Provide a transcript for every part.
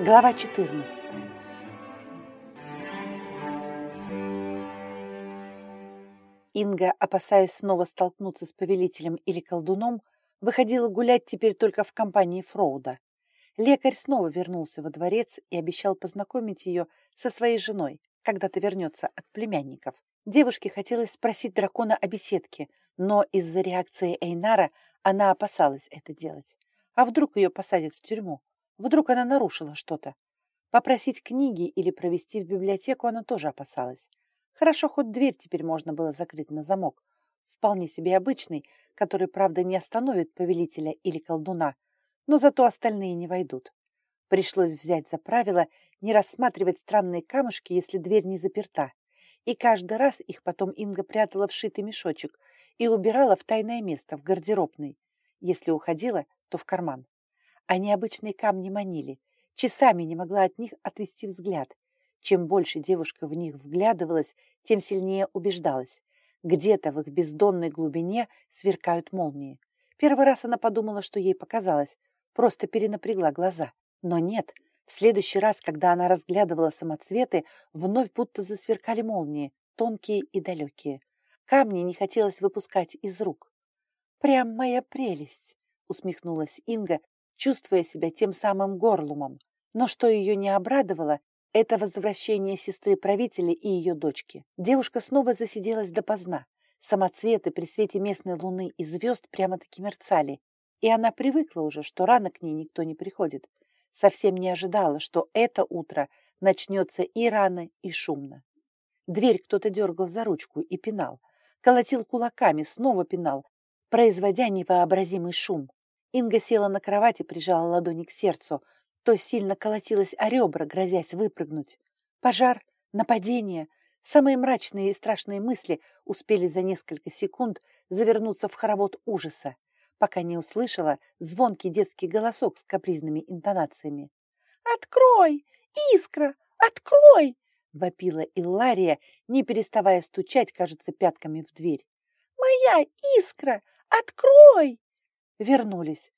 Глава 14. Инга, опасаясь снова столкнуться с повелителем или колдуном, выходила гулять теперь только в компании Фроуда. Лекарь снова вернулся во дворец и обещал познакомить ее со своей женой, когда-то вернется от племянников. Девушке хотелось спросить дракона о беседке, но из-за реакции Эйнара она опасалась это делать. А вдруг ее посадят в тюрьму? Вдруг она нарушила что-то. Попросить книги или провести в библиотеку она тоже опасалась. Хорошо, хоть дверь теперь можно было закрыть на замок. Вполне себе обычный, который, правда, не остановит повелителя или колдуна, но зато остальные не войдут. Пришлось взять за правило не рассматривать странные камушки, если дверь не заперта. И каждый раз их потом Инга прятала в шитый мешочек и убирала в тайное место, в гардеробной. Если уходила, то в карман а необычные камни манили. Часами не могла от них отвести взгляд. Чем больше девушка в них вглядывалась, тем сильнее убеждалась. Где-то в их бездонной глубине сверкают молнии. Первый раз она подумала, что ей показалось, просто перенапрягла глаза. Но нет, в следующий раз, когда она разглядывала самоцветы, вновь будто засверкали молнии, тонкие и далекие. Камни не хотелось выпускать из рук. «Прям моя прелесть!» — усмехнулась Инга, чувствуя себя тем самым горлумом. Но что ее не обрадовало, это возвращение сестры правителя и ее дочки. Девушка снова засиделась допоздна. Самоцветы при свете местной луны и звезд прямо-таки мерцали, и она привыкла уже, что рано к ней никто не приходит. Совсем не ожидала, что это утро начнется и рано, и шумно. Дверь кто-то дергал за ручку и пинал, колотил кулаками, снова пинал, производя невообразимый шум. Инга села на кровати, прижала ладони к сердцу. То сильно колотилась о ребра, грозясь выпрыгнуть. Пожар, нападение, самые мрачные и страшные мысли успели за несколько секунд завернуться в хоровод ужаса, пока не услышала звонкий детский голосок с капризными интонациями. «Открой! Искра! Открой!» — вопила Иллария, не переставая стучать, кажется, пятками в дверь. «Моя искра! Открой!» Вернулись.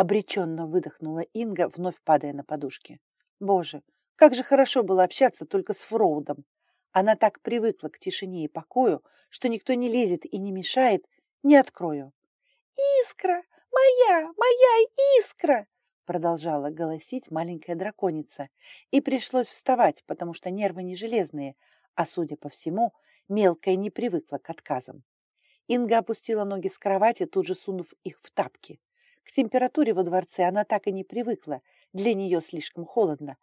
Обреченно выдохнула Инга, вновь падая на подушки. Боже, как же хорошо было общаться только с Фроудом. Она так привыкла к тишине и покою, что никто не лезет и не мешает, не открою. «Искра! Моя! Моя искра!» продолжала голосить маленькая драконица. И пришлось вставать, потому что нервы не железные, а, судя по всему, мелкая не привыкла к отказам. Инга опустила ноги с кровати, тут же сунув их в тапки. К температуре во дворце она так и не привыкла, для нее слишком холодно.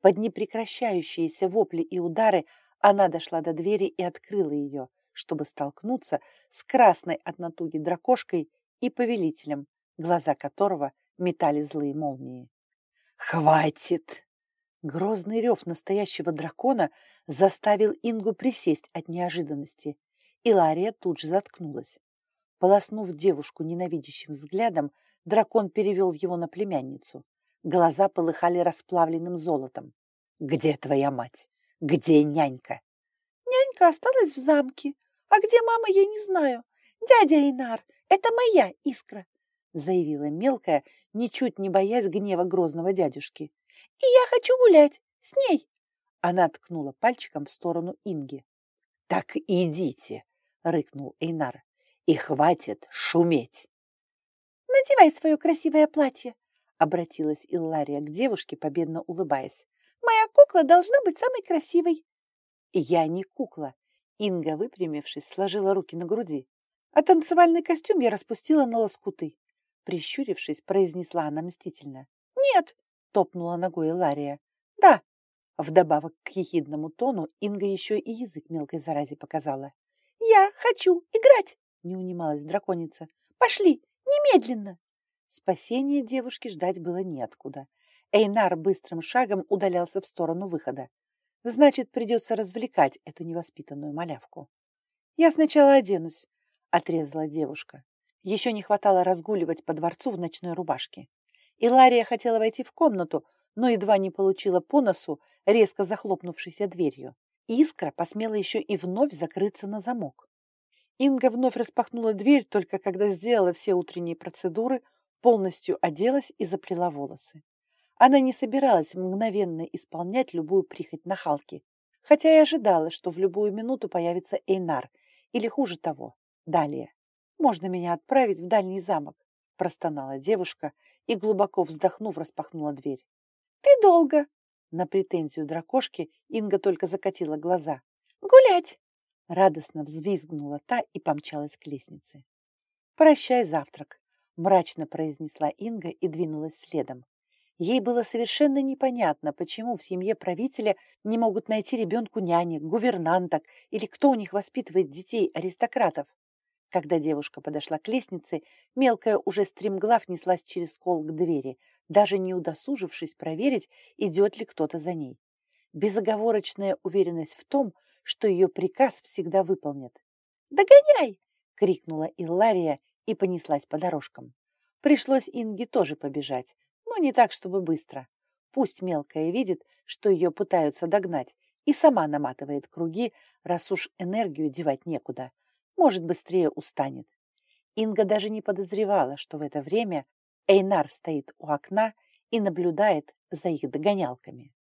Под непрекращающиеся вопли и удары она дошла до двери и открыла ее, чтобы столкнуться с красной от натуги дракошкой и повелителем, глаза которого метали злые молнии. «Хватит!» Грозный рев настоящего дракона заставил Ингу присесть от неожиданности. И Лария тут же заткнулась. Полоснув девушку ненавидящим взглядом, дракон перевел его на племянницу. Глаза полыхали расплавленным золотом. «Где твоя мать? Где нянька?» «Нянька осталась в замке. А где мама, я не знаю. Дядя Инар, это моя искра», заявила мелкая, ничуть не боясь гнева грозного дядюшки. «И я хочу гулять с ней!» Она ткнула пальчиком в сторону Инги. «Так идите!» — рыкнул Эйнар. «И хватит шуметь!» «Надевай свое красивое платье!» — обратилась Иллария к девушке, победно улыбаясь. «Моя кукла должна быть самой красивой!» «Я не кукла!» Инга, выпрямившись, сложила руки на груди. А танцевальный костюм я распустила на лоскуты. Прищурившись, произнесла она мстительно. «Нет!» — топнула ногой Лария. «Да!» Вдобавок к ехидному тону Инга еще и язык мелкой заразе показала. «Я хочу играть!» — не унималась драконица. «Пошли! Немедленно!» Спасения девушке ждать было неоткуда. Эйнар быстрым шагом удалялся в сторону выхода. Значит, придется развлекать эту невоспитанную малявку. «Я сначала оденусь», — отрезала девушка. Еще не хватало разгуливать по дворцу в ночной рубашке. Илария хотела войти в комнату, но едва не получила по носу резко захлопнувшейся дверью. Искра посмела еще и вновь закрыться на замок. Инга вновь распахнула дверь, только когда сделала все утренние процедуры, полностью оделась и заплела волосы. Она не собиралась мгновенно исполнять любую прихоть нахалки, хотя и ожидала, что в любую минуту появится Эйнар, или хуже того, далее. «Можно меня отправить в дальний замок?» – простонала девушка и, глубоко вздохнув, распахнула дверь. «Ты долго!» На претензию дракошки Инга только закатила глаза. «Гулять!» Радостно взвизгнула та и помчалась к лестнице. «Прощай завтрак», – мрачно произнесла Инга и двинулась следом. Ей было совершенно непонятно, почему в семье правителя не могут найти ребенку нянек, гувернанток или кто у них воспитывает детей аристократов. Когда девушка подошла к лестнице, мелкая уже стремглав неслась через скол к двери, даже не удосужившись проверить, идет ли кто-то за ней. Безоговорочная уверенность в том, что ее приказ всегда выполнят. «Догоняй!» — крикнула Иллария и понеслась по дорожкам. Пришлось Инге тоже побежать, но не так, чтобы быстро. Пусть мелкая видит, что ее пытаются догнать, и сама наматывает круги, раз уж энергию девать некуда может, быстрее устанет. Инга даже не подозревала, что в это время Эйнар стоит у окна и наблюдает за их догонялками.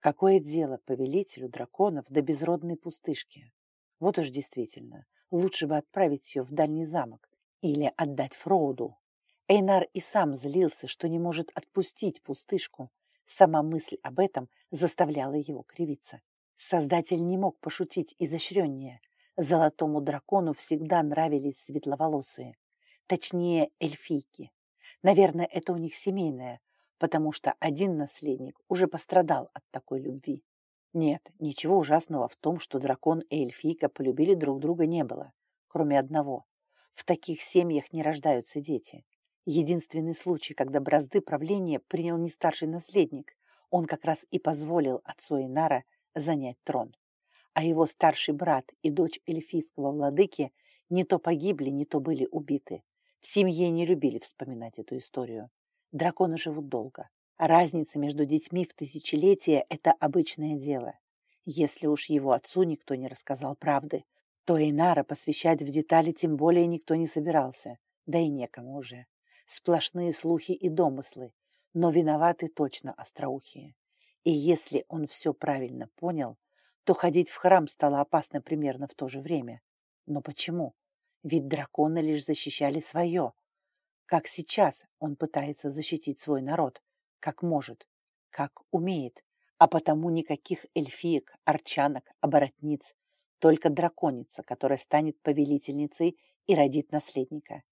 Какое дело повелителю драконов до безродной пустышки? Вот уж действительно, лучше бы отправить ее в дальний замок или отдать Фроуду. Эйнар и сам злился, что не может отпустить пустышку. Сама мысль об этом заставляла его кривиться. Создатель не мог пошутить изощреннее, Золотому дракону всегда нравились светловолосые, точнее эльфийки. Наверное, это у них семейное, потому что один наследник уже пострадал от такой любви. Нет, ничего ужасного в том, что дракон и эльфийка полюбили друг друга не было, кроме одного. В таких семьях не рождаются дети. Единственный случай, когда бразды правления принял не старший наследник, он как раз и позволил отцу Инара занять трон а его старший брат и дочь эльфийского владыки не то погибли, не то были убиты. В семье не любили вспоминать эту историю. Драконы живут долго. Разница между детьми в тысячелетие – это обычное дело. Если уж его отцу никто не рассказал правды, то Эйнара посвящать в детали тем более никто не собирался, да и некому уже. Сплошные слухи и домыслы, но виноваты точно остроухие. И если он все правильно понял, то ходить в храм стало опасно примерно в то же время. Но почему? Ведь драконы лишь защищали свое. Как сейчас он пытается защитить свой народ, как может, как умеет. А потому никаких эльфиек, арчанок, оборотниц, только драконица, которая станет повелительницей и родит наследника.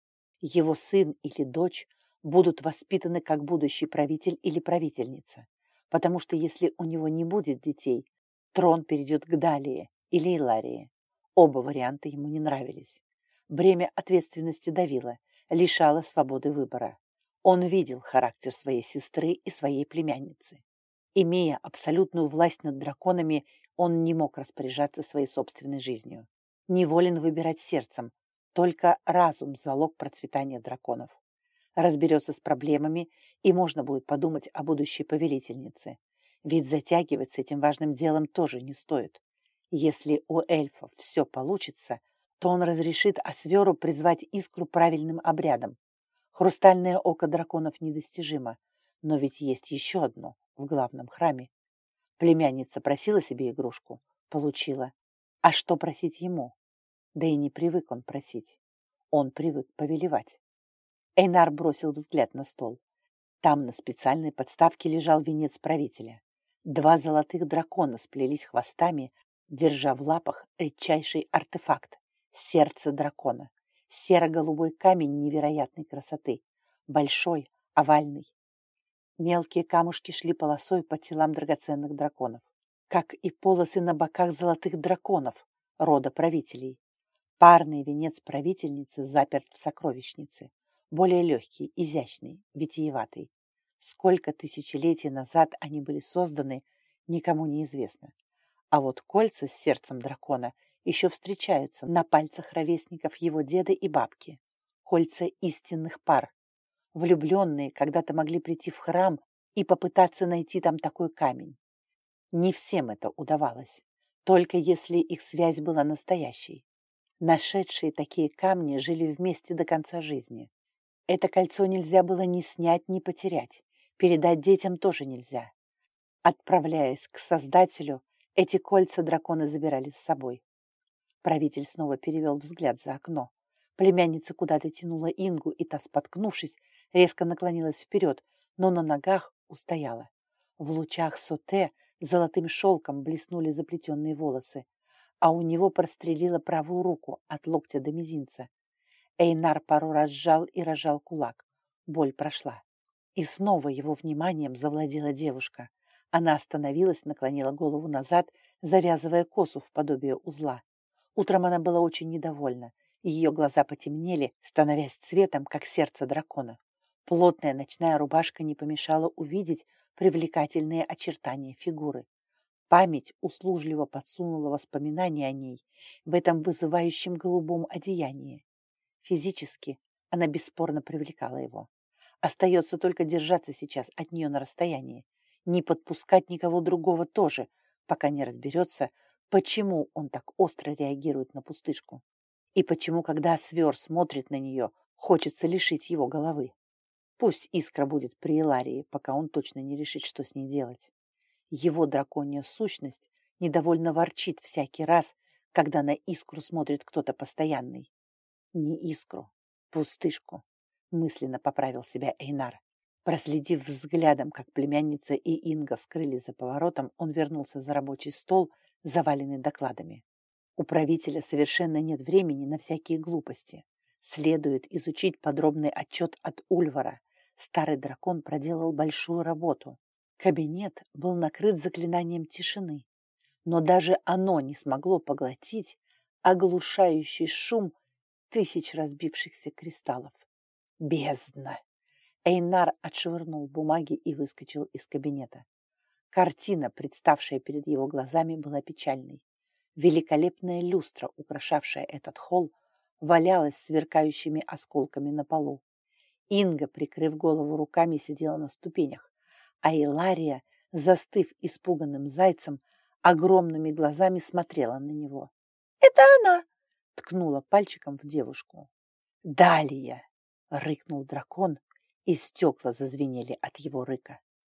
Его сын или дочь будут воспитаны как будущий правитель или правительница, потому что если у него не будет детей, Трон перейдет к Далии или Иларии. Оба варианта ему не нравились. Бремя ответственности давило, лишало свободы выбора. Он видел характер своей сестры и своей племянницы. Имея абсолютную власть над драконами, он не мог распоряжаться своей собственной жизнью. Неволен выбирать сердцем, только разум – залог процветания драконов. Разберется с проблемами, и можно будет подумать о будущей повелительнице. Ведь затягивать с этим важным делом тоже не стоит. Если у эльфов все получится, то он разрешит Осверу призвать искру правильным обрядом. Хрустальное око драконов недостижимо, но ведь есть еще одно в главном храме. Племянница просила себе игрушку, получила. А что просить ему? Да и не привык он просить. Он привык повелевать. Эйнар бросил взгляд на стол. Там на специальной подставке лежал венец правителя. Два золотых дракона сплелись хвостами, держа в лапах редчайший артефакт — сердце дракона. Серо-голубой камень невероятной красоты, большой, овальный. Мелкие камушки шли полосой по телам драгоценных драконов, как и полосы на боках золотых драконов, рода правителей. Парный венец правительницы заперт в сокровищнице, более легкий, изящный, витиеватый. Сколько тысячелетий назад они были созданы, никому не известно. А вот кольца с сердцем дракона еще встречаются на пальцах ровесников его деда и бабки. Кольца истинных пар. Влюбленные когда-то могли прийти в храм и попытаться найти там такой камень. Не всем это удавалось, только если их связь была настоящей. Нашедшие такие камни жили вместе до конца жизни. Это кольцо нельзя было ни снять, ни потерять. Передать детям тоже нельзя. Отправляясь к Создателю, эти кольца драконы забирали с собой. Правитель снова перевел взгляд за окно. Племянница куда-то тянула Ингу, и та, споткнувшись, резко наклонилась вперед, но на ногах устояла. В лучах соте золотым шелком блеснули заплетенные волосы, а у него прострелила правую руку от локтя до мизинца. Эйнар пару раз сжал и разжал кулак. Боль прошла. И снова его вниманием завладела девушка. Она остановилась, наклонила голову назад, завязывая косу в подобие узла. Утром она была очень недовольна. Ее глаза потемнели, становясь цветом, как сердце дракона. Плотная ночная рубашка не помешала увидеть привлекательные очертания фигуры. Память услужливо подсунула воспоминания о ней в этом вызывающем голубом одеянии. Физически она бесспорно привлекала его. Остается только держаться сейчас от нее на расстоянии, не подпускать никого другого тоже, пока не разберется, почему он так остро реагирует на пустышку. И почему, когда свер смотрит на нее, хочется лишить его головы. Пусть искра будет при Иларии, пока он точно не решит, что с ней делать. Его драконья сущность недовольно ворчит всякий раз, когда на искру смотрит кто-то постоянный. Не искру, пустышку, мысленно поправил себя Эйнар. Проследив взглядом, как племянница и Инга скрылись за поворотом, он вернулся за рабочий стол, заваленный докладами. У правителя совершенно нет времени на всякие глупости. Следует изучить подробный отчет от Ульвара. Старый дракон проделал большую работу. Кабинет был накрыт заклинанием тишины, но даже оно не смогло поглотить оглушающий шум тысяч разбившихся кристаллов. Бездна! Эйнар отшвырнул бумаги и выскочил из кабинета. Картина, представшая перед его глазами, была печальной. Великолепная люстра, украшавшая этот холл, валялась сверкающими осколками на полу. Инга, прикрыв голову руками, сидела на ступенях, а Илария, застыв испуганным зайцем, огромными глазами смотрела на него. «Это она!» — ткнула пальчиком в девушку. «Далия!» — рыкнул дракон, и стекла зазвенели от его рыка.